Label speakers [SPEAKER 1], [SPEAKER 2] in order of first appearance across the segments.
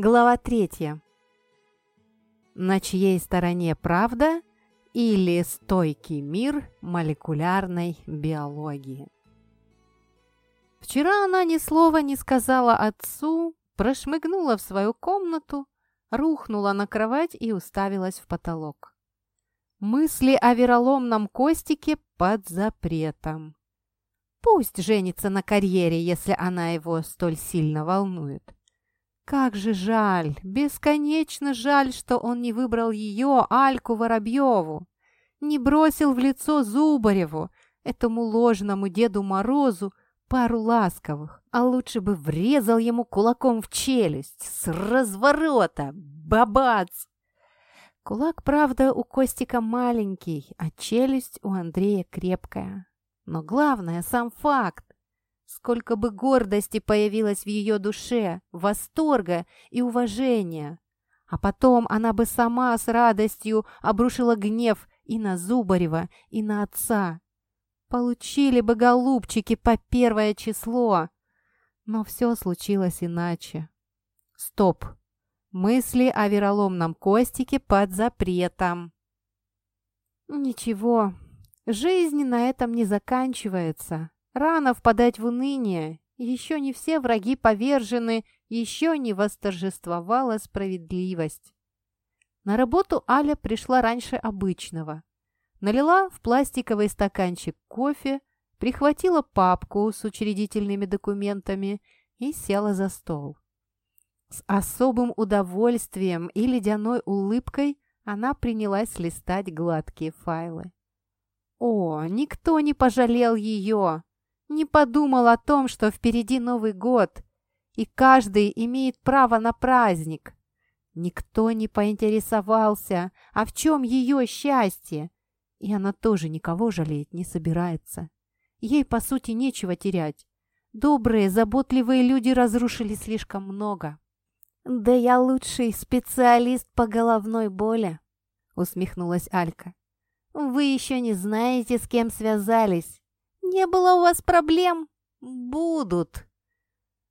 [SPEAKER 1] Глава третья. На чьей стороне правда или стойкий мир молекулярной биологии? Вчера она ни слова не сказала отцу, прошмыгнула в свою комнату, рухнула на кровать и уставилась в потолок. Мысли о вероломном Костике под запретом. Пусть женится на карьере, если она его столь сильно волнует. Как же жаль, бесконечно жаль, что он не выбрал ее, Альку Воробьеву, не бросил в лицо Зубареву, этому ложному Деду Морозу, пару ласковых, а лучше бы врезал ему кулаком в челюсть, с разворота, бабац! Кулак, правда, у Костика маленький, а челюсть у Андрея крепкая. Но главное, сам факт. Сколько бы гордости появилось в ее душе, восторга и уважения. А потом она бы сама с радостью обрушила гнев и на Зубарева, и на отца. Получили бы голубчики по первое число. Но все случилось иначе. Стоп. Мысли о вероломном Костике под запретом. Ничего, жизнь на этом не заканчивается. Рано впадать в уныние. Еще не все враги повержены, еще не восторжествовала справедливость. На работу Аля пришла раньше обычного. Налила в пластиковый стаканчик кофе, прихватила папку с учредительными документами и села за стол. С особым удовольствием и ледяной улыбкой она принялась листать гладкие файлы. О, никто не пожалел ее! Не подумал о том, что впереди Новый год, и каждый имеет право на праздник. Никто не поинтересовался, а в чем ее счастье, и она тоже никого жалеть не собирается. Ей, по сути, нечего терять. Добрые, заботливые люди разрушили слишком много. «Да я лучший специалист по головной боли», — усмехнулась Алька. «Вы еще не знаете, с кем связались. «Не было у вас проблем? Будут!»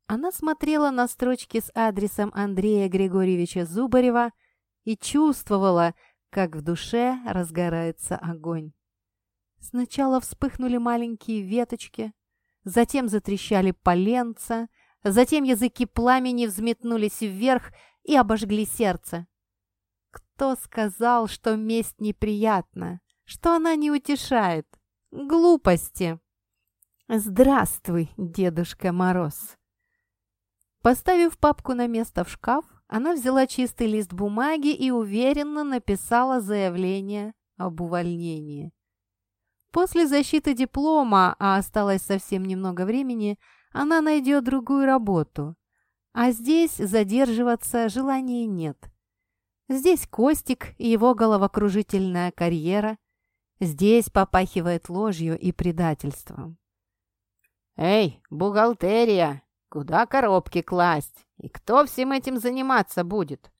[SPEAKER 1] Она смотрела на строчки с адресом Андрея Григорьевича Зубарева и чувствовала, как в душе разгорается огонь. Сначала вспыхнули маленькие веточки, затем затрещали поленца, затем языки пламени взметнулись вверх и обожгли сердце. Кто сказал, что месть неприятна, что она не утешает? Глупости! «Здравствуй, Дедушка Мороз!» Поставив папку на место в шкаф, она взяла чистый лист бумаги и уверенно написала заявление об увольнении. После защиты диплома, а осталось совсем немного времени, она найдет другую работу. А здесь задерживаться желания нет. Здесь Костик и его головокружительная карьера. Здесь попахивает ложью и предательством. «Эй, бухгалтерия! Куда коробки класть? И кто всем этим заниматься будет?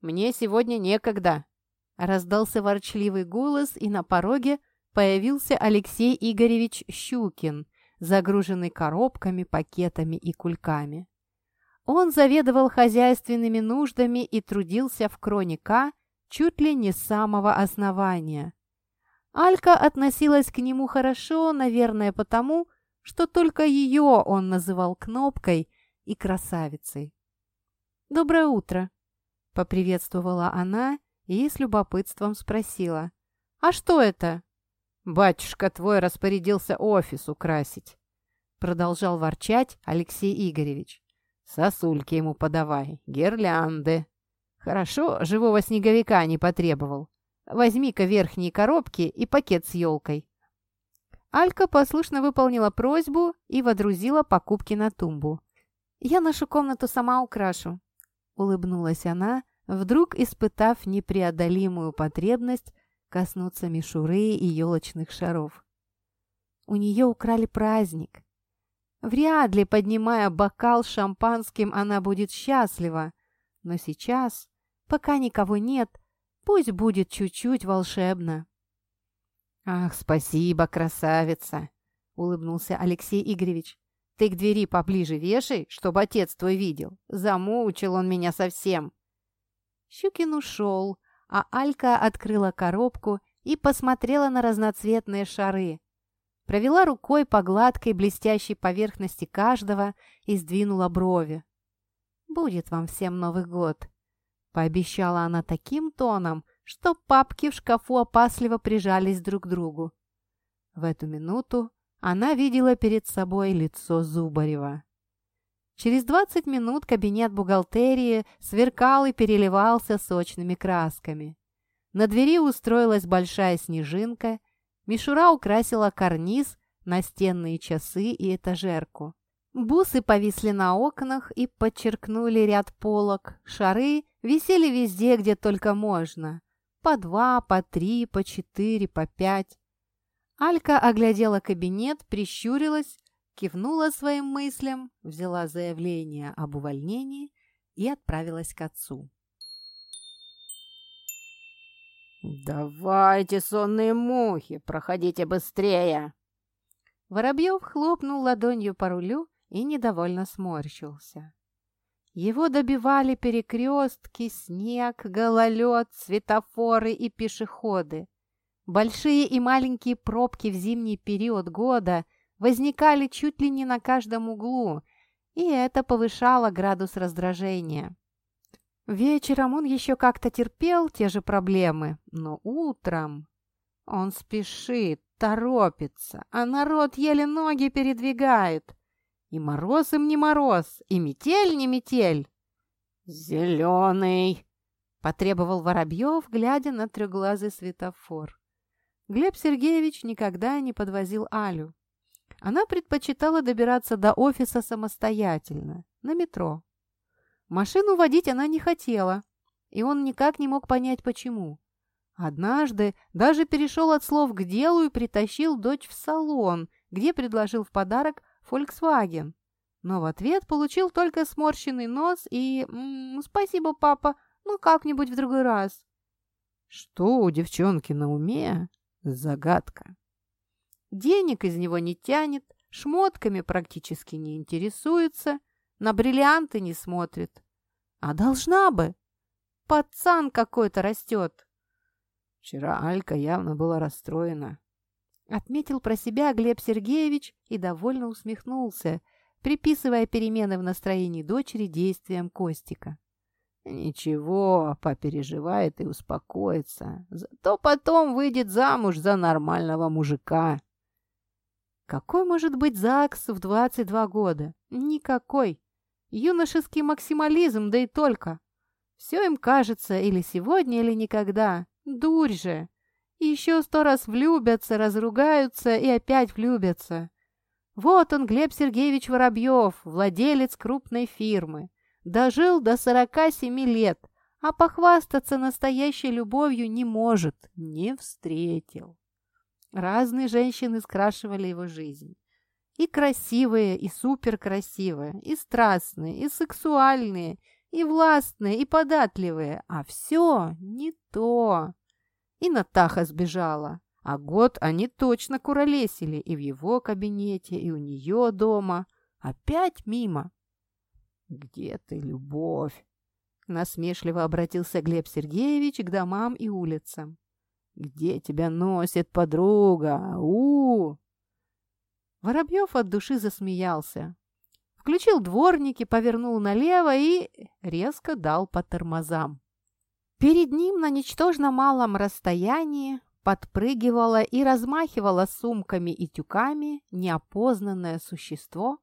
[SPEAKER 1] Мне сегодня некогда!» Раздался ворчливый голос, и на пороге появился Алексей Игоревич Щукин, загруженный коробками, пакетами и кульками. Он заведовал хозяйственными нуждами и трудился в Кроника чуть ли не с самого основания. Алька относилась к нему хорошо, наверное, потому, что только ее он называл кнопкой и красавицей. «Доброе утро!» — поприветствовала она и с любопытством спросила. «А что это?» «Батюшка твой распорядился офис украсить», — продолжал ворчать Алексей Игоревич. «Сосульки ему подавай, гирлянды. Хорошо, живого снеговика не потребовал. Возьми-ка верхние коробки и пакет с елкой. Алька послушно выполнила просьбу и водрузила покупки на тумбу. «Я нашу комнату сама украшу», — улыбнулась она, вдруг испытав непреодолимую потребность коснуться мишуры и елочных шаров. У нее украли праздник. Вряд ли, поднимая бокал шампанским, она будет счастлива. Но сейчас, пока никого нет, пусть будет чуть-чуть волшебно. «Ах, спасибо, красавица!» — улыбнулся Алексей Игоревич. Ты к двери поближе вешай, чтобы отец твой видел. Замучил он меня совсем». Щукин ушел, а Алька открыла коробку и посмотрела на разноцветные шары. Провела рукой по гладкой блестящей поверхности каждого и сдвинула брови. «Будет вам всем Новый год», — пообещала она таким тоном, что папки в шкафу опасливо прижались друг к другу. В эту минуту она видела перед собой лицо Зубарева. Через 20 минут кабинет бухгалтерии сверкал и переливался сочными красками. На двери устроилась большая снежинка, мишура украсила карниз, настенные часы и этажерку. Бусы повисли на окнах и подчеркнули ряд полок. Шары висели везде, где только можно. По два, по три, по четыре, по пять. Алька оглядела кабинет, прищурилась, кивнула своим мыслям, взяла заявление об увольнении и отправилась к отцу.
[SPEAKER 2] «Давайте, сонные мухи, проходите быстрее!»
[SPEAKER 1] Воробьев хлопнул ладонью по рулю и недовольно сморщился. Его добивали перекрестки, снег, гололед, светофоры и пешеходы. Большие и маленькие пробки в зимний период года возникали чуть ли не на каждом углу, и это повышало градус раздражения. Вечером он еще как-то терпел те же проблемы, но утром он спешит, торопится, а народ еле ноги передвигает. И мороз им не мороз, и метель не метель.
[SPEAKER 2] «Зеленый!» — потребовал Воробьев, глядя на трехглазый светофор.
[SPEAKER 1] Глеб Сергеевич никогда не подвозил Алю. Она предпочитала добираться до офиса самостоятельно, на метро. Машину водить она не хотела, и он никак не мог понять, почему. Однажды даже перешел от слов к делу и притащил дочь в салон, где предложил в подарок Volkswagen. Но в ответ получил только сморщенный нос и «М -м, «Спасибо, папа, ну как-нибудь в другой раз».
[SPEAKER 2] Что у девчонки на уме? Загадка.
[SPEAKER 1] Денег из него не тянет, шмотками практически не интересуется, на бриллианты не смотрит. А должна бы. Пацан какой-то растет.
[SPEAKER 2] Вчера Алька явно была расстроена.
[SPEAKER 1] Отметил про себя Глеб Сергеевич и довольно усмехнулся, приписывая перемены в настроении дочери действиям Костика.
[SPEAKER 2] Ничего, попереживает и успокоится. Зато потом выйдет замуж за нормального мужика.
[SPEAKER 1] Какой может быть ЗАГС в 22 года? Никакой. Юношеский максимализм, да и только. Все им кажется или сегодня, или никогда. Дурь же. Еще сто раз влюбятся, разругаются и опять влюбятся. Вот он, Глеб Сергеевич Воробьев, владелец крупной фирмы. Дожил до 47 лет, а похвастаться настоящей любовью не может, не встретил. Разные женщины скрашивали его жизнь. И красивые, и суперкрасивые, и страстные, и сексуальные, и властные, и податливые. А все не то. И Натаха сбежала. А год они точно куролесили и в его кабинете, и у нее дома. Опять мимо.
[SPEAKER 2] «Где ты, любовь?»
[SPEAKER 1] Насмешливо обратился Глеб Сергеевич к домам и улицам.
[SPEAKER 2] «Где тебя носит подруга? у, -у,
[SPEAKER 1] Воробьев от души засмеялся. Включил дворники, повернул налево и резко дал по тормозам. Перед ним на ничтожно малом расстоянии подпрыгивало и размахивало сумками и тюками неопознанное существо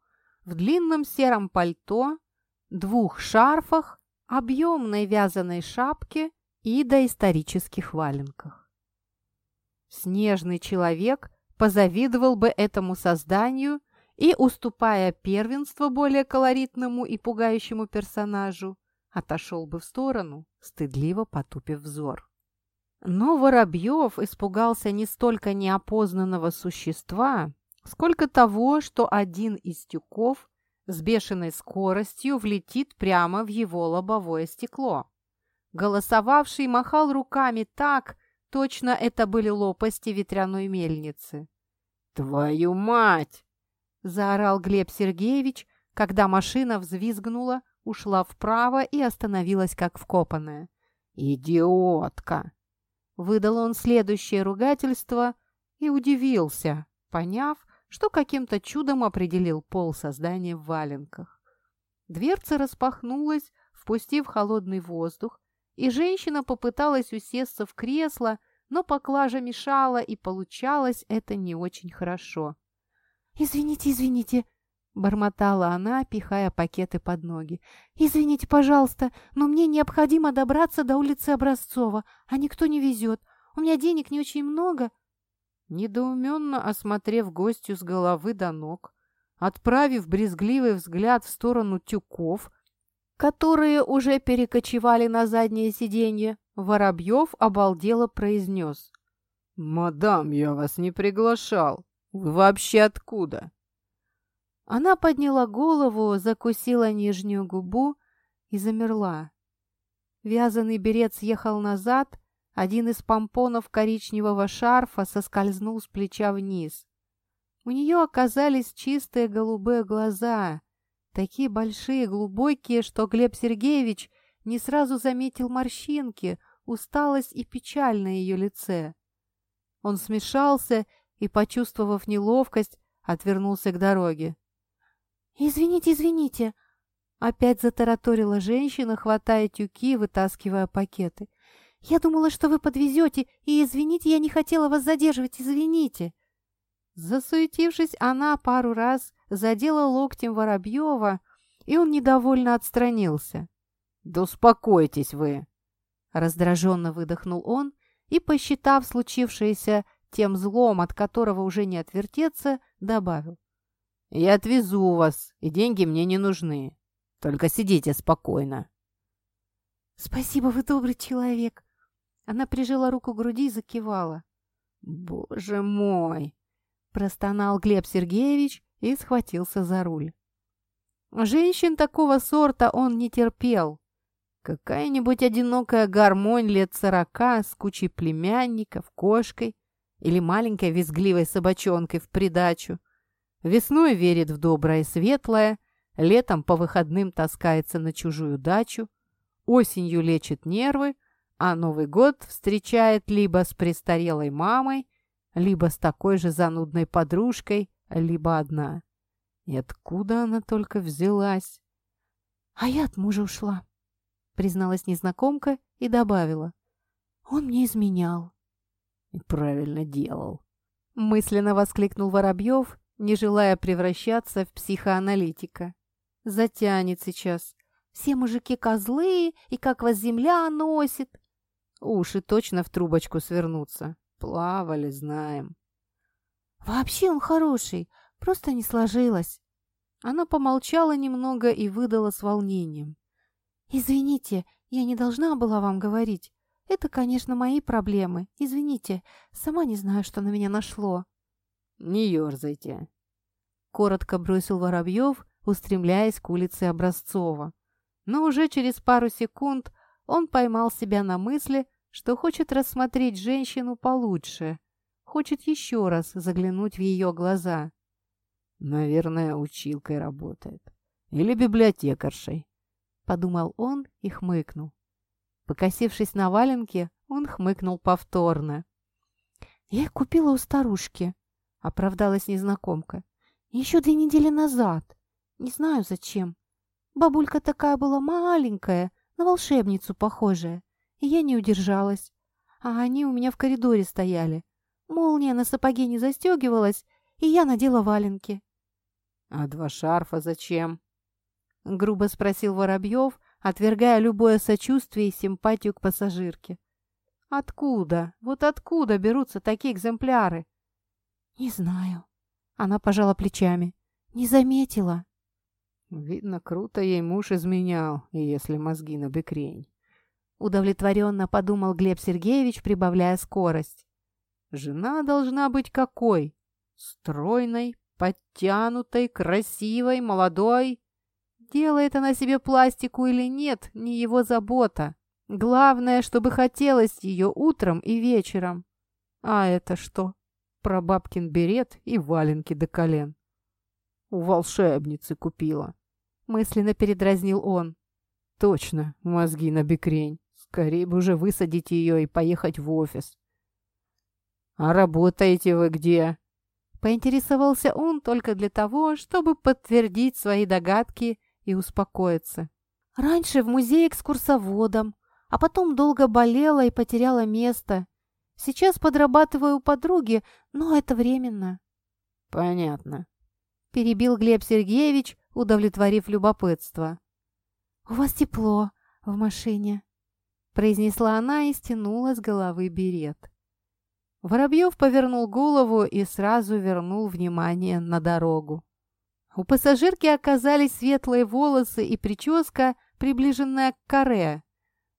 [SPEAKER 1] в длинном сером пальто двух шарфах, объемной вязаной шапке и доисторических валенках. Снежный человек позавидовал бы этому созданию и, уступая первенство более колоритному и пугающему персонажу, отошел бы в сторону, стыдливо потупив взор. Но Воробьев испугался не столько неопознанного существа, сколько того, что один из тюков с бешеной скоростью влетит прямо в его лобовое стекло. Голосовавший махал руками так, точно это были лопасти ветряной мельницы.
[SPEAKER 2] «Твою мать!»
[SPEAKER 1] — заорал Глеб Сергеевич, когда машина взвизгнула, ушла вправо и остановилась как вкопанная. «Идиотка!» Выдал он следующее ругательство и удивился, поняв, что каким-то чудом определил пол создания в валенках. Дверца распахнулась, впустив холодный воздух, и женщина попыталась усесться в кресло, но поклажа мешала, и получалось это не очень хорошо. «Извините, извините!» — бормотала она, пихая пакеты под ноги. «Извините, пожалуйста, но мне необходимо добраться до улицы Образцова, а никто не везет. У меня денег не очень много». Недоуменно осмотрев гостью с головы до ног, отправив брезгливый взгляд в сторону тюков, которые уже перекочевали на заднее сиденье, Воробьев обалдело произнес. «Мадам, я вас не приглашал. Вы вообще откуда?» Она подняла голову, закусила нижнюю губу и замерла. Вязаный берет съехал назад, один из помпонов коричневого шарфа соскользнул с плеча вниз. У нее оказались чистые голубые глаза, такие большие, глубокие, что Глеб Сергеевич не сразу заметил морщинки, усталость и печаль на ее лице. Он смешался и, почувствовав неловкость, отвернулся к дороге. «Извините, извините!» Опять затараторила женщина, хватая тюки, вытаскивая пакеты. «Я думала, что вы подвезете, и, извините, я не хотела вас задерживать, извините!» Засуетившись, она пару раз задела локтем Воробьева, и он недовольно отстранился. «Да успокойтесь вы!» Раздраженно выдохнул он и, посчитав случившееся тем злом, от которого уже не отвертеться, добавил. Я отвезу вас, и деньги мне не нужны. Только сидите спокойно». «Спасибо, вы добрый человек». Она прижала руку к груди и закивала. «Боже мой!» – простонал Глеб Сергеевич и схватился за руль. Женщин такого сорта он не терпел. Какая-нибудь одинокая гармонь лет сорока с кучей племянников, кошкой или маленькой визгливой собачонкой в придачу – Весной верит в доброе и светлое, летом по выходным таскается на чужую дачу, осенью лечит нервы, а Новый год встречает либо с престарелой мамой, либо с такой же занудной подружкой, либо одна. И откуда она только взялась? «А я от мужа ушла», — призналась незнакомка и добавила. «Он мне изменял». «И правильно делал», — мысленно воскликнул Воробьев не желая превращаться в психоаналитика. Затянет сейчас. Все мужики козлы, и как вас земля носит. Уши точно в трубочку свернутся. Плавали, знаем. Вообще он хороший, просто не сложилось. Она помолчала немного и выдала с волнением. «Извините, я не должна была вам говорить. Это, конечно, мои проблемы. Извините, сама не знаю, что на меня нашло». «Не ерзайте», — коротко бросил Воробьев, устремляясь к улице Образцова. Но уже через пару секунд он поймал себя на мысли, что хочет рассмотреть женщину получше, хочет еще раз заглянуть в ее глаза. «Наверное, училкой работает. Или библиотекаршей», — подумал он и хмыкнул. Покосившись на валенке, он хмыкнул повторно. «Я купила у старушки», — оправдалась незнакомка. «Еще две недели назад. Не знаю, зачем. Бабулька такая была маленькая, на волшебницу похожая, и я не удержалась. А они у меня в коридоре стояли. Молния на сапоге не застегивалась, и я надела валенки». «А два шарфа зачем?» — грубо спросил Воробьев, отвергая любое сочувствие и симпатию к пассажирке. «Откуда? Вот откуда берутся такие экземпляры?» «Не знаю». Она пожала плечами. «Не заметила». Видно, круто ей муж изменял, если мозги на бекрень. Удовлетворенно подумал Глеб Сергеевич, прибавляя скорость. Жена должна быть какой? Стройной, подтянутой, красивой, молодой. Делает она себе пластику или нет, не его забота. Главное, чтобы хотелось ее утром и вечером. А это что? Про бабкин берет и валенки до колен.
[SPEAKER 3] У волшебницы купила.
[SPEAKER 1] Мысленно передразнил он.
[SPEAKER 3] Точно, мозги на бекрень. Скорее бы уже высадить ее и поехать в офис. А работаете вы где?
[SPEAKER 1] Поинтересовался он только для того, чтобы подтвердить свои догадки и успокоиться. Раньше в музее экскурсоводом, а потом долго болела и потеряла место. Сейчас подрабатываю у подруги, но это временно.
[SPEAKER 3] Понятно.
[SPEAKER 1] Перебил Глеб Сергеевич, удовлетворив любопытство. «У вас тепло в машине», — произнесла она и стянула с головы берет. Воробьев повернул голову и сразу вернул внимание на дорогу. У пассажирки оказались светлые волосы и прическа, приближенная к коре.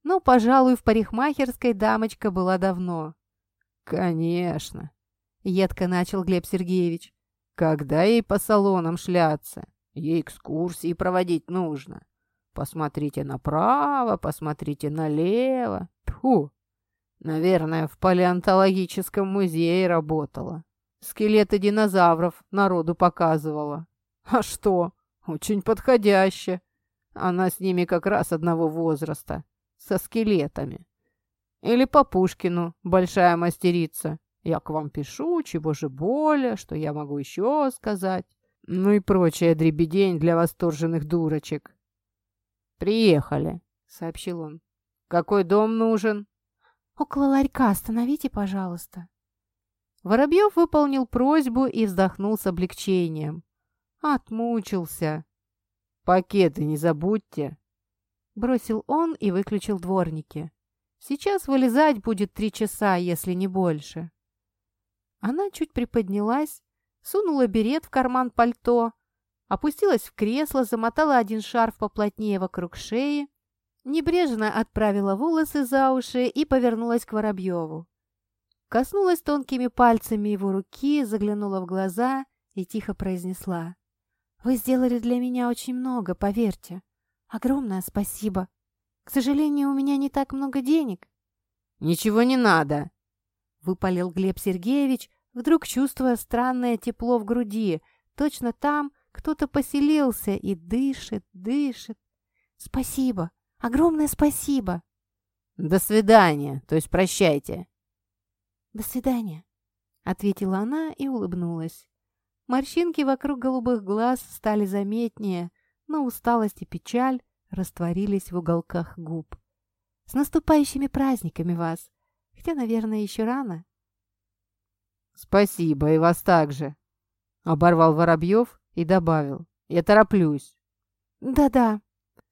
[SPEAKER 1] Но, пожалуй, в парикмахерской дамочка была давно.
[SPEAKER 3] «Конечно», —
[SPEAKER 1] едко начал Глеб Сергеевич.
[SPEAKER 3] «Когда ей по салонам шляться? Ей экскурсии проводить нужно. Посмотрите направо, посмотрите налево. Фу! Наверное, в палеонтологическом музее работала. Скелеты динозавров народу показывала. А что? Очень подходяще. Она с ними как раз одного возраста. Со скелетами. Или по Пушкину, большая мастерица. Я к вам пишу, чего же более, что я могу еще сказать. Ну и прочая дребедень для восторженных дурочек. «Приехали», — сообщил он. «Какой дом нужен?»
[SPEAKER 1] «Около ларька остановите, пожалуйста». Воробьев выполнил просьбу и вздохнул с облегчением. Отмучился.
[SPEAKER 3] «Пакеты не забудьте», —
[SPEAKER 1] бросил он и выключил дворники. «Сейчас вылезать будет три часа, если не больше». Она чуть приподнялась, сунула берет в карман пальто, опустилась в кресло, замотала один шарф поплотнее вокруг шеи, небрежно отправила волосы за уши и повернулась к Воробьеву. Коснулась тонкими пальцами его руки, заглянула в глаза и тихо произнесла. «Вы сделали для меня очень много, поверьте. Огромное спасибо. К сожалению, у меня не так много денег».
[SPEAKER 3] «Ничего не надо», —
[SPEAKER 1] выпалил Глеб Сергеевич, вдруг чувствуя странное тепло в груди, точно там кто-то поселился и дышит, дышит. Спасибо, огромное спасибо.
[SPEAKER 3] До свидания, то есть прощайте.
[SPEAKER 1] До свидания, ответила она и улыбнулась. Морщинки вокруг голубых глаз стали заметнее, но усталость и печаль растворились в уголках губ. С наступающими праздниками вас! Хотя, наверное, еще рано.
[SPEAKER 3] Спасибо, и вас также. Оборвал Воробьев и добавил. «Я тороплюсь».
[SPEAKER 1] «Да-да».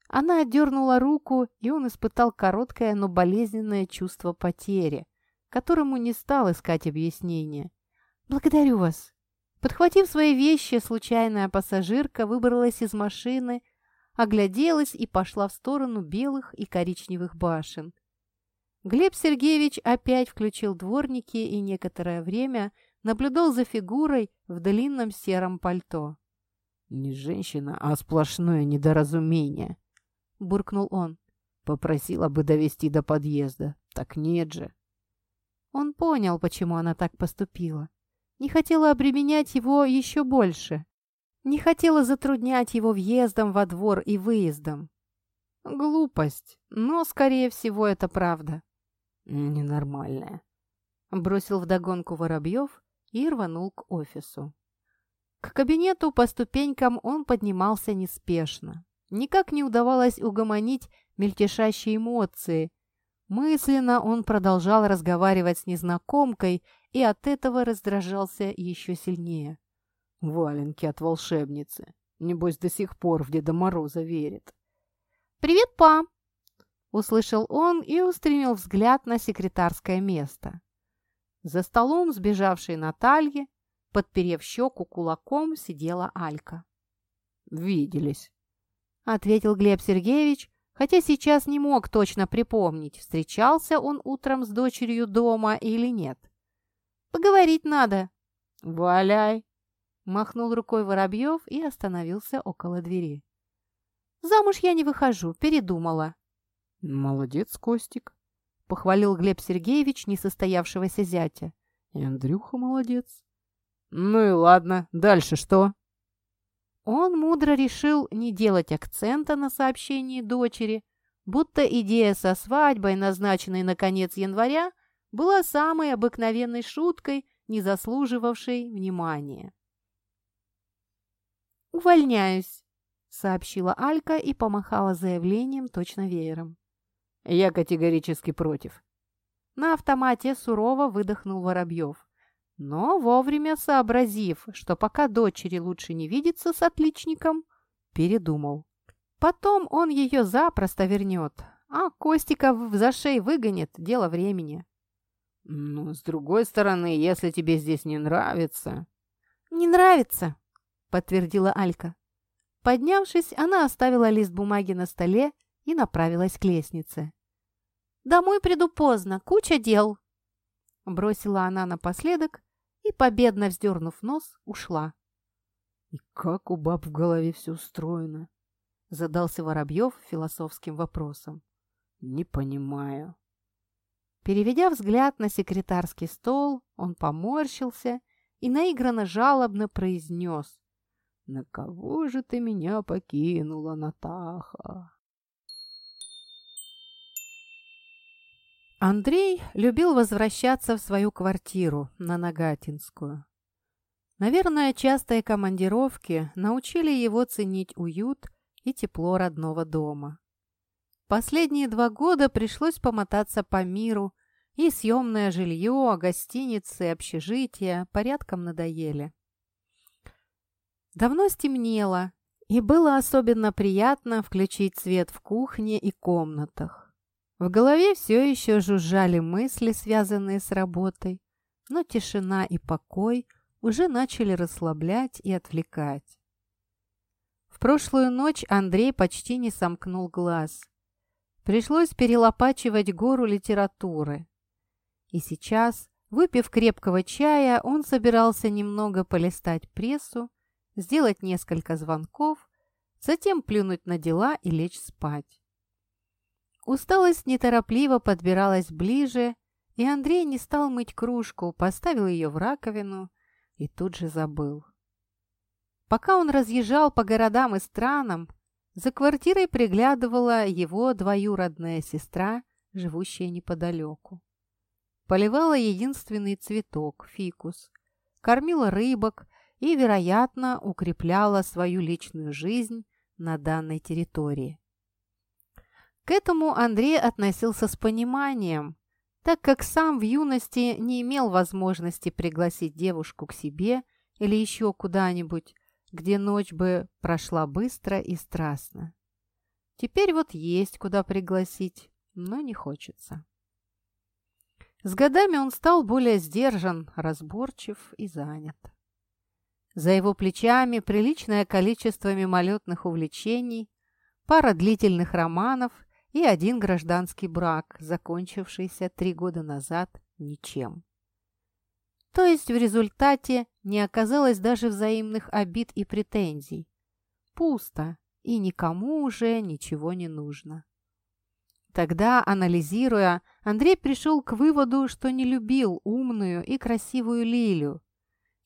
[SPEAKER 1] Она отдернула руку, и он испытал короткое, но болезненное чувство потери, которому не стал искать объяснения. «Благодарю вас». Подхватив свои вещи, случайная пассажирка выбралась из машины, огляделась и пошла в сторону белых и коричневых башен. Глеб Сергеевич опять включил дворники и некоторое время наблюдал за фигурой в длинном сером пальто.
[SPEAKER 3] «Не женщина, а сплошное недоразумение», — буркнул он. «Попросила бы довести до подъезда. Так нет же».
[SPEAKER 1] Он понял, почему она так поступила. Не хотела обременять его еще больше. Не хотела затруднять его въездом во двор и выездом. Глупость, но, скорее всего, это правда.
[SPEAKER 3] «Ненормальная», —
[SPEAKER 1] бросил вдогонку Воробьев и рванул к офису. К кабинету по ступенькам он поднимался неспешно. Никак не удавалось угомонить мельтешащие эмоции. Мысленно он продолжал разговаривать с незнакомкой и от этого раздражался еще сильнее.
[SPEAKER 3] «Валенки от волшебницы. Небось, до сих пор в Деда Мороза верит».
[SPEAKER 1] «Привет, па!» — услышал он и устремил взгляд на секретарское место. За столом сбежавшей Натальи Подперев щеку кулаком, сидела Алька.
[SPEAKER 3] «Виделись», —
[SPEAKER 1] ответил Глеб Сергеевич, хотя сейчас не мог точно припомнить, встречался он утром с дочерью дома или нет. «Поговорить надо».
[SPEAKER 3] «Валяй», —
[SPEAKER 1] махнул рукой Воробьев и остановился около двери. «Замуж я не выхожу, передумала».
[SPEAKER 3] «Молодец, Костик», —
[SPEAKER 1] похвалил Глеб Сергеевич несостоявшегося зятя.
[SPEAKER 3] «И Андрюха молодец». «Ну и ладно, дальше что?»
[SPEAKER 1] Он мудро решил не делать акцента на сообщении дочери, будто идея со свадьбой, назначенной на конец января, была самой обыкновенной шуткой, не заслуживавшей внимания. «Увольняюсь», — сообщила Алька и помахала заявлением точно веером.
[SPEAKER 3] «Я категорически против».
[SPEAKER 1] На автомате сурово выдохнул Воробьев, но вовремя сообразив, что пока дочери лучше не видеться с отличником, передумал. Потом он ее запросто вернет, а Костика в зашей выгонит, дело времени.
[SPEAKER 3] «Ну, с другой стороны, если тебе здесь не нравится...»
[SPEAKER 1] «Не нравится», — подтвердила Алька. Поднявшись, она оставила лист бумаги на столе и направилась к лестнице. «Домой приду поздно, куча дел», — бросила она напоследок и, победно вздернув нос, ушла.
[SPEAKER 3] «И как у баб в голове все устроено?» — задался Воробьев философским вопросом. «Не понимаю».
[SPEAKER 1] Переведя взгляд на секретарский стол, он поморщился и наигранно жалобно произнес.
[SPEAKER 3] «На кого же ты меня покинула, Натаха?»
[SPEAKER 1] Андрей любил возвращаться в свою квартиру на Нагатинскую. Наверное, частые командировки научили его ценить уют и тепло родного дома. Последние два года пришлось помотаться по миру, и съемное жилье, гостиницы, общежития порядком надоели. Давно стемнело, и было особенно приятно включить свет в кухне и комнатах. В голове все еще жужжали мысли, связанные с работой, но тишина и покой уже начали расслаблять и отвлекать. В прошлую ночь Андрей почти не сомкнул глаз. Пришлось перелопачивать гору литературы. И сейчас, выпив крепкого чая, он собирался немного полистать прессу, сделать несколько звонков, затем плюнуть на дела и лечь спать. Усталость неторопливо подбиралась ближе, и Андрей не стал мыть кружку, поставил ее в раковину и тут же забыл. Пока он разъезжал по городам и странам, за квартирой приглядывала его двоюродная сестра, живущая неподалеку. Поливала единственный цветок – фикус, кормила рыбок и, вероятно, укрепляла свою личную жизнь на данной территории. К этому Андрей относился с пониманием, так как сам в юности не имел возможности пригласить девушку к себе или еще куда-нибудь, где ночь бы прошла быстро и страстно. Теперь вот есть куда пригласить, но не хочется. С годами он стал более сдержан, разборчив и занят. За его плечами приличное количество мимолетных увлечений, пара длительных романов и один гражданский брак, закончившийся три года назад ничем. То есть в результате не оказалось даже взаимных обид и претензий. Пусто, и никому уже ничего не нужно. Тогда, анализируя, Андрей пришел к выводу, что не любил умную и красивую Лилю.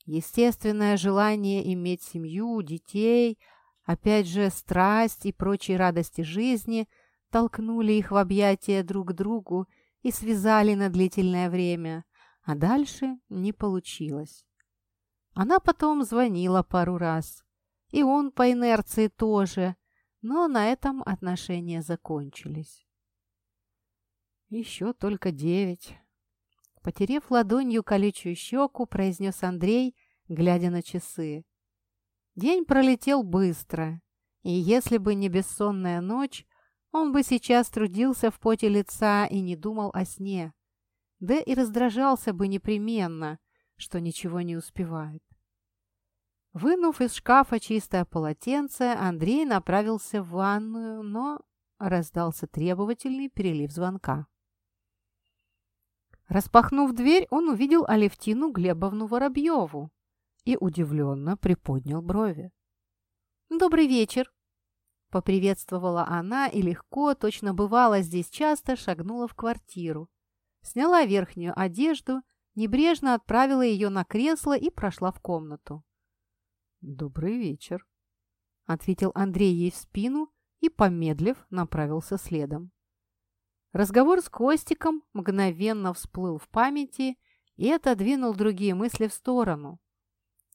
[SPEAKER 1] Естественное желание иметь семью, детей, опять же, страсть и прочие радости жизни толкнули их в объятия друг к другу и связали на длительное время, а дальше не получилось. Она потом звонила пару раз, и он по инерции тоже, но на этом отношения закончились. Еще только девять. Потерев ладонью колючую щеку, произнес Андрей, глядя на часы. День пролетел быстро, и если бы не бессонная ночь, он бы сейчас трудился в поте лица и не думал о сне да и раздражался бы непременно, что ничего не успевает. Вынув из шкафа чистое полотенце, Андрей направился в ванную, но раздался требовательный перелив звонка. Распахнув дверь, он увидел Алевтину Глебовну Воробьеву и удивленно приподнял брови. «Добрый вечер!» Поприветствовала она и легко, точно бывало здесь часто, шагнула в квартиру, сняла верхнюю одежду, небрежно отправила ее на кресло и прошла в комнату.
[SPEAKER 3] «Добрый вечер», —
[SPEAKER 1] ответил Андрей ей в спину и, помедлив, направился следом. Разговор с Костиком мгновенно всплыл в памяти и отодвинул другие мысли в сторону.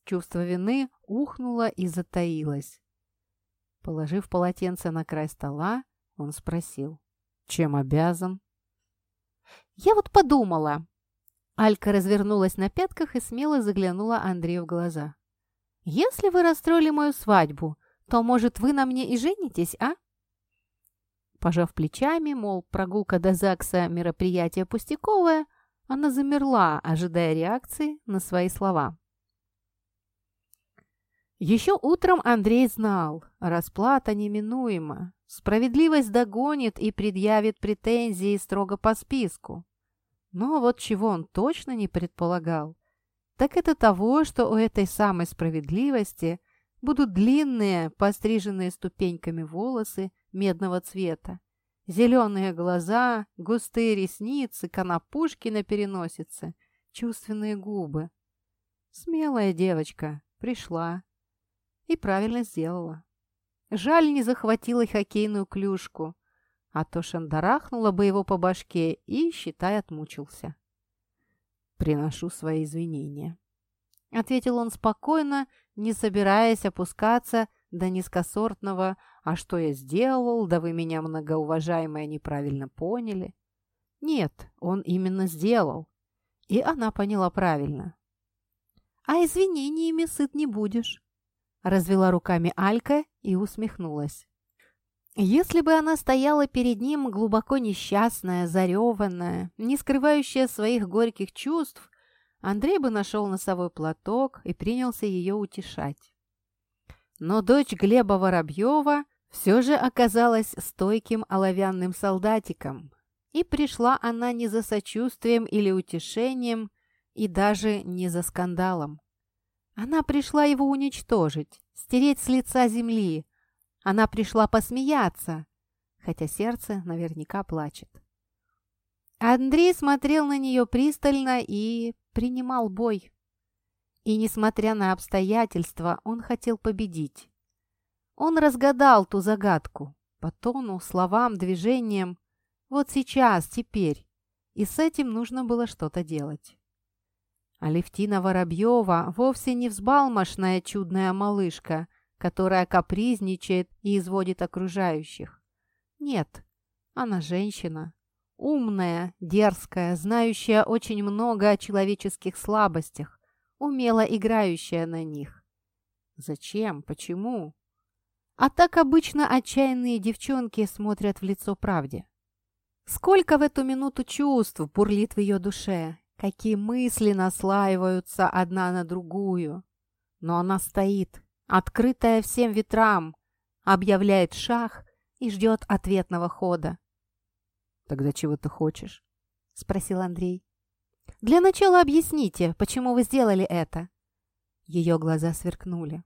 [SPEAKER 1] Чувство вины ухнуло и затаилось. Положив полотенце на край стола, он спросил. «Чем обязан?» «Я вот подумала». Алька развернулась на пятках и смело заглянула Андрею в глаза. «Если вы расстроили мою свадьбу, то, может, вы на мне и женитесь, а?» Пожав плечами, мол, прогулка до ЗАГСа – мероприятие пустяковое, она замерла, ожидая реакции на свои слова. Еще утром Андрей знал, расплата неминуема. Справедливость догонит и предъявит претензии строго по списку. Но вот чего он точно не предполагал, так это того, что у этой самой справедливости будут длинные, постриженные ступеньками волосы медного цвета, зеленые глаза, густые ресницы, конопушки на переносице, чувственные губы. Смелая девочка пришла и правильно сделала. Жаль, не захватила хоккейную клюшку, а то шандарахнула бы его по башке и, считай, отмучился. «Приношу свои извинения», — ответил он спокойно, не собираясь опускаться до низкосортного «А что я сделал? Да вы меня, многоуважаемая, неправильно поняли». Нет, он именно сделал. И она поняла правильно. «А извинениями сыт не будешь», Развела руками Алька и усмехнулась. Если бы она стояла перед ним глубоко несчастная, зареванная, не скрывающая своих горьких чувств, Андрей бы нашел носовой платок и принялся ее утешать. Но дочь Глеба Воробьева все же оказалась стойким оловянным солдатиком, и пришла она не за сочувствием или утешением, и даже не за скандалом. Она пришла его уничтожить, стереть с лица земли. Она пришла посмеяться, хотя сердце наверняка плачет. Андрей смотрел на нее пристально и принимал бой. И, несмотря на обстоятельства, он хотел победить. Он разгадал ту загадку по тону, словам, движениям. Вот сейчас, теперь. И с этим нужно было что-то делать. Алевтина Воробьева вовсе не взбалмошная чудная малышка, которая капризничает и изводит окружающих. Нет, она женщина. Умная, дерзкая, знающая очень много о человеческих слабостях, умело играющая на них. Зачем? Почему? А так обычно отчаянные девчонки смотрят в лицо правде. Сколько в эту минуту чувств бурлит в ее душе, Какие мысли наслаиваются одна на другую. Но она стоит, открытая всем ветрам, объявляет шах и ждет ответного хода. «Тогда чего ты хочешь?» — спросил Андрей. «Для начала объясните, почему вы сделали это?» Ее глаза сверкнули.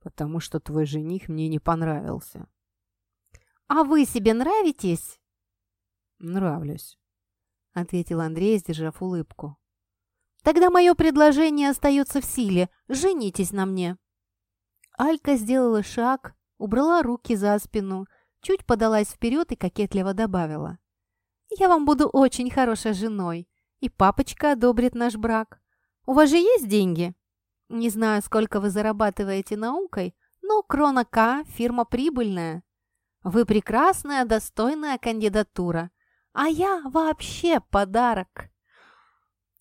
[SPEAKER 1] «Потому что твой жених мне не понравился». «А вы себе нравитесь?» «Нравлюсь». — ответил Андрей, сдержав улыбку. «Тогда мое предложение остается в силе. Женитесь на мне». Алька сделала шаг, убрала руки за спину, чуть подалась вперед и кокетливо добавила. «Я вам буду очень хорошей женой, и папочка одобрит наш брак. У вас же есть деньги? Не знаю, сколько вы зарабатываете наукой, но Крона К – фирма прибыльная. Вы прекрасная, достойная кандидатура. А я вообще подарок!»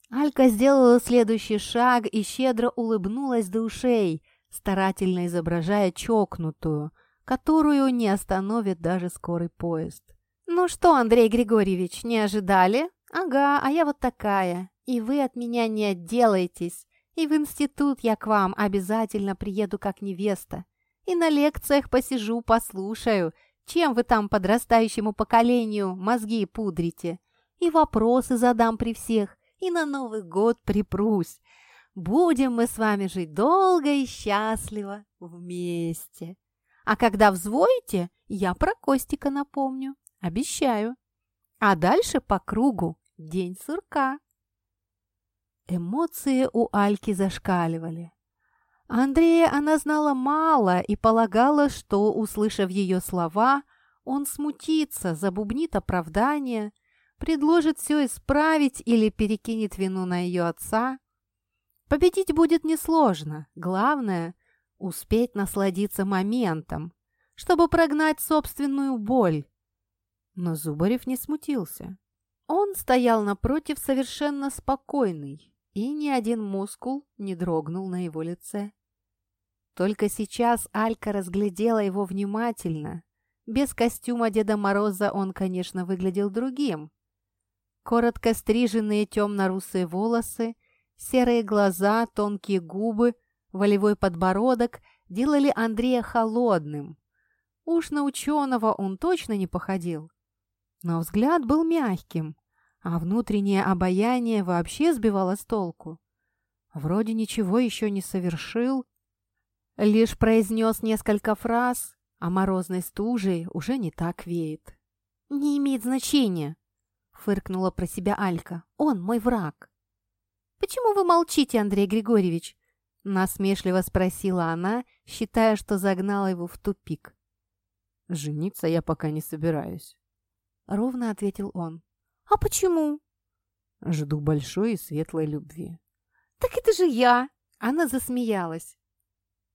[SPEAKER 1] Алька сделала следующий шаг и щедро улыбнулась до ушей, старательно изображая чокнутую, которую не остановит даже скорый поезд. «Ну что, Андрей Григорьевич, не ожидали? Ага, а я вот такая. И вы от меня не отделаетесь. И в институт я к вам обязательно приеду как невеста. И на лекциях посижу, послушаю, чем вы там подрастающему поколению мозги пудрите? И вопросы задам при всех, и на Новый год припрусь. Будем мы с вами жить долго и счастливо вместе. А когда взвоите, я про Костика напомню. Обещаю. А дальше по кругу день сурка. Эмоции у Альки зашкаливали. Андрея она знала мало и полагала, что, услышав ее слова, он смутится, забубнит оправдание, предложит все исправить или перекинет вину на ее отца. Победить будет несложно. Главное – успеть насладиться моментом, чтобы прогнать собственную боль. Но Зубарев не смутился. Он стоял напротив совершенно спокойный, и ни один мускул не дрогнул на его лице. Только сейчас Алька разглядела его внимательно. Без костюма Деда Мороза он, конечно, выглядел другим. Коротко стриженные темно-русые волосы, серые глаза, тонкие губы, волевой подбородок делали Андрея холодным. Уж на ученого он точно не походил. Но взгляд был мягким, а внутреннее обаяние вообще сбивало с толку. Вроде ничего еще не совершил, Лишь произнес несколько фраз, а морозной стужей уже не так веет. «Не имеет значения», — фыркнула про себя Алька. «Он мой враг». «Почему вы молчите, Андрей Григорьевич?» — насмешливо спросила она, считая, что загнала его в тупик.
[SPEAKER 3] «Жениться я пока не собираюсь», —
[SPEAKER 1] ровно ответил он. «А почему?»
[SPEAKER 3] «Жду большой и светлой любви».
[SPEAKER 1] «Так это же я!» Она засмеялась.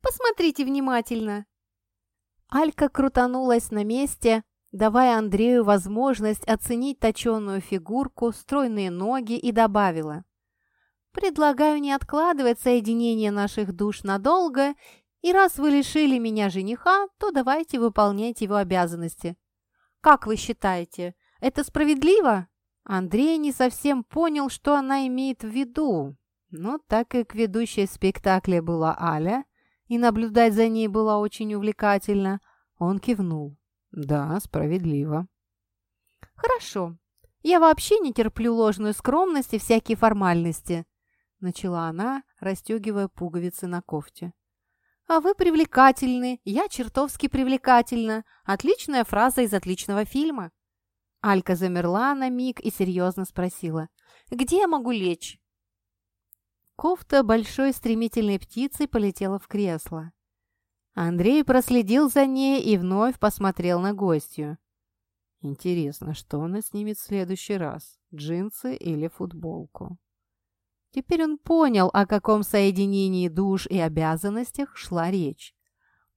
[SPEAKER 1] Посмотрите внимательно!» Алька крутанулась на месте, давая Андрею возможность оценить точеную фигурку, стройные ноги и добавила. «Предлагаю не откладывать соединение наших душ надолго, и раз вы лишили меня жениха, то давайте выполнять его обязанности. Как вы считаете, это справедливо?» Андрей не совсем понял, что она имеет в виду, но так как ведущей спектакля была Аля, и наблюдать за ней было очень увлекательно, он кивнул. «Да, справедливо». «Хорошо. Я вообще не терплю ложную скромность и всякие формальности», начала она, расстегивая пуговицы на кофте. «А вы привлекательны, я чертовски привлекательна. Отличная фраза из отличного фильма». Алька замерла на миг и серьезно спросила. «Где я могу лечь?» Кофта большой стремительной птицей полетела в кресло. Андрей проследил за ней и вновь посмотрел на гостью.
[SPEAKER 3] Интересно, что она снимет в следующий раз, джинсы или футболку?
[SPEAKER 1] Теперь он понял, о каком соединении душ и обязанностях шла речь.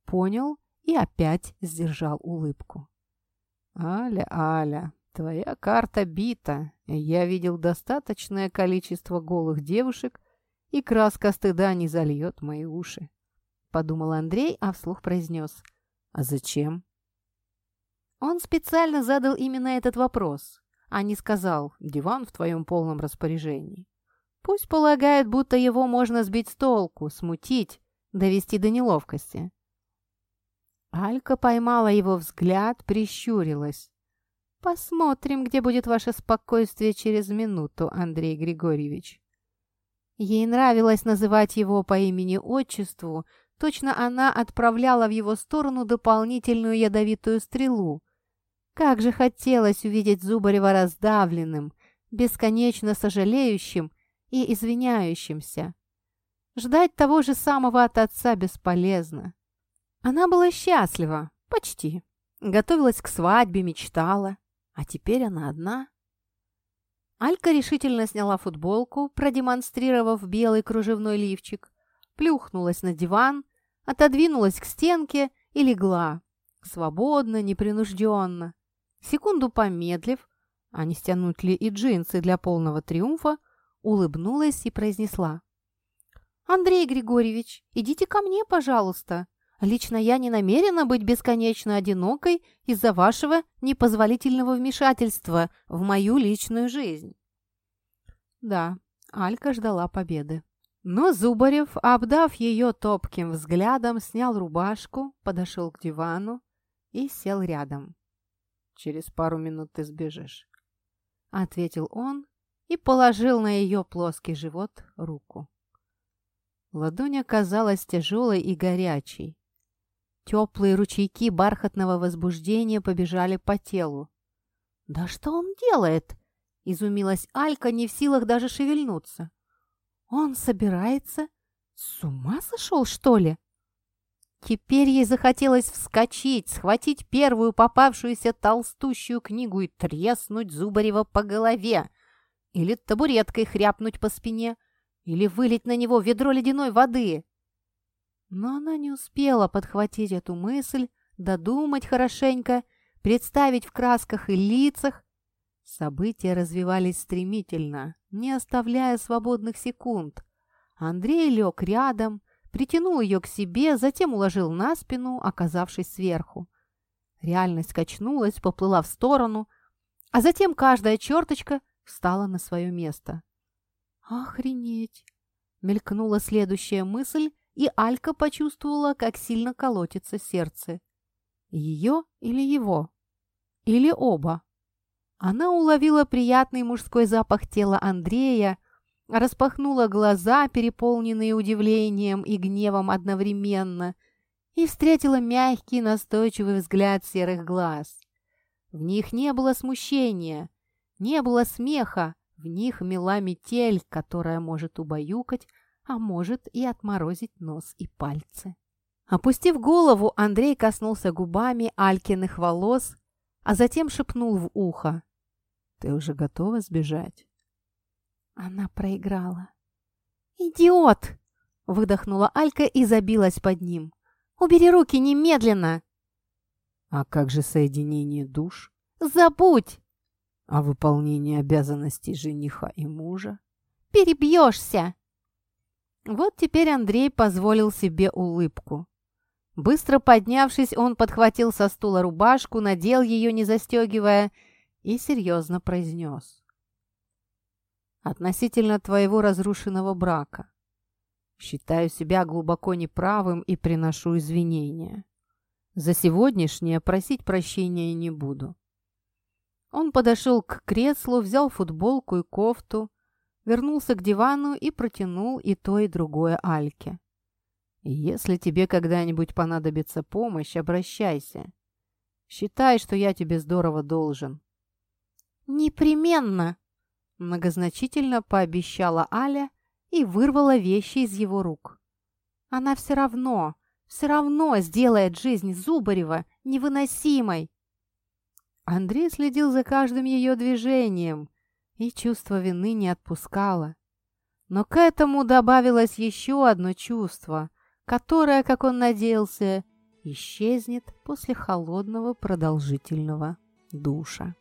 [SPEAKER 1] Понял и опять сдержал улыбку.
[SPEAKER 3] «Аля, Аля, твоя карта бита. Я видел достаточное количество голых девушек, и краска стыда не зальет мои уши. Подумал Андрей, а вслух произнес. «А зачем?»
[SPEAKER 1] Он специально задал именно этот вопрос, а не сказал «диван в твоем полном распоряжении». Пусть полагает, будто его можно сбить с толку, смутить, довести до неловкости. Алька поймала его взгляд, прищурилась. «Посмотрим, где будет ваше спокойствие через минуту, Андрей Григорьевич». Ей нравилось называть его по имени-отчеству, точно она отправляла в его сторону дополнительную ядовитую стрелу. Как же хотелось увидеть Зубарева раздавленным, бесконечно сожалеющим и извиняющимся. Ждать того же самого от отца бесполезно. Она была счастлива, почти. Готовилась к свадьбе, мечтала. А теперь она одна. Алька решительно сняла футболку, продемонстрировав белый кружевной лифчик, плюхнулась на диван, отодвинулась к стенке и легла. Свободно, непринужденно. Секунду помедлив, а не стянуть ли и джинсы для полного триумфа, улыбнулась и произнесла. «Андрей Григорьевич, идите ко мне, пожалуйста. Лично я не намерена быть бесконечно одинокой из-за вашего непозволительного вмешательства в мою личную жизнь». Да, Алька ждала победы. Но Зубарев, обдав ее топким взглядом, снял рубашку, подошел к дивану и сел рядом.
[SPEAKER 3] «Через пару минут ты сбежишь», — ответил он и положил на ее плоский живот руку. Ладонь оказалась тяжелой и горячей. Теплые ручейки бархатного возбуждения побежали по телу.
[SPEAKER 1] «Да что он делает?» – изумилась Алька, не в силах даже шевельнуться. «Он собирается С ума сошел, что ли? Теперь ей захотелось вскочить, схватить первую попавшуюся толстущую книгу и треснуть Зубарева по голове, или табуреткой хряпнуть по спине, или вылить на него ведро ледяной воды. Но она не успела подхватить эту мысль, додумать хорошенько, представить в красках и лицах. События развивались стремительно, не оставляя свободных секунд. Андрей лег рядом, притянул ее к себе, затем уложил на спину, оказавшись сверху. Реальность качнулась, поплыла в сторону, а затем каждая черточка встала на свое место. «Охренеть!» — мелькнула следующая мысль, и Алька почувствовала, как сильно колотится сердце. Ее или его? Или оба? Она уловила приятный мужской запах тела Андрея, распахнула глаза, переполненные удивлением и гневом одновременно, и встретила мягкий, настойчивый взгляд серых глаз. В них не было смущения, не было смеха, в них мела метель, которая может убаюкать, а может и отморозить нос и пальцы. Опустив голову, Андрей коснулся губами Алькиных волос, а затем шепнул в ухо. «Ты уже готова сбежать?» Она проиграла. «Идиот!» — выдохнула Алька и забилась под ним. «Убери руки немедленно!» «А как же соединение душ?» «Забудь!» «А выполнение обязанностей жениха и мужа?» «Перебьешься!» Вот теперь Андрей позволил себе улыбку. Быстро поднявшись, он подхватил со стула рубашку, надел ее, не застегивая, и серьезно произнес относительно твоего разрушенного брака. Считаю себя глубоко неправым и приношу извинения. За сегодняшнее просить прощения не буду. Он подошел к креслу, взял футболку и кофту, вернулся к дивану и протянул и то, и другое Альке. «Если тебе когда-нибудь понадобится помощь, обращайся. Считай, что я тебе здорово должен». «Непременно!» Многозначительно пообещала Аля и вырвала вещи из его рук. Она все равно, все равно сделает жизнь Зубарева невыносимой. Андрей следил за каждым ее движением, и чувство вины не отпускало. Но к этому добавилось еще одно чувство, которое, как он надеялся, исчезнет после холодного продолжительного душа.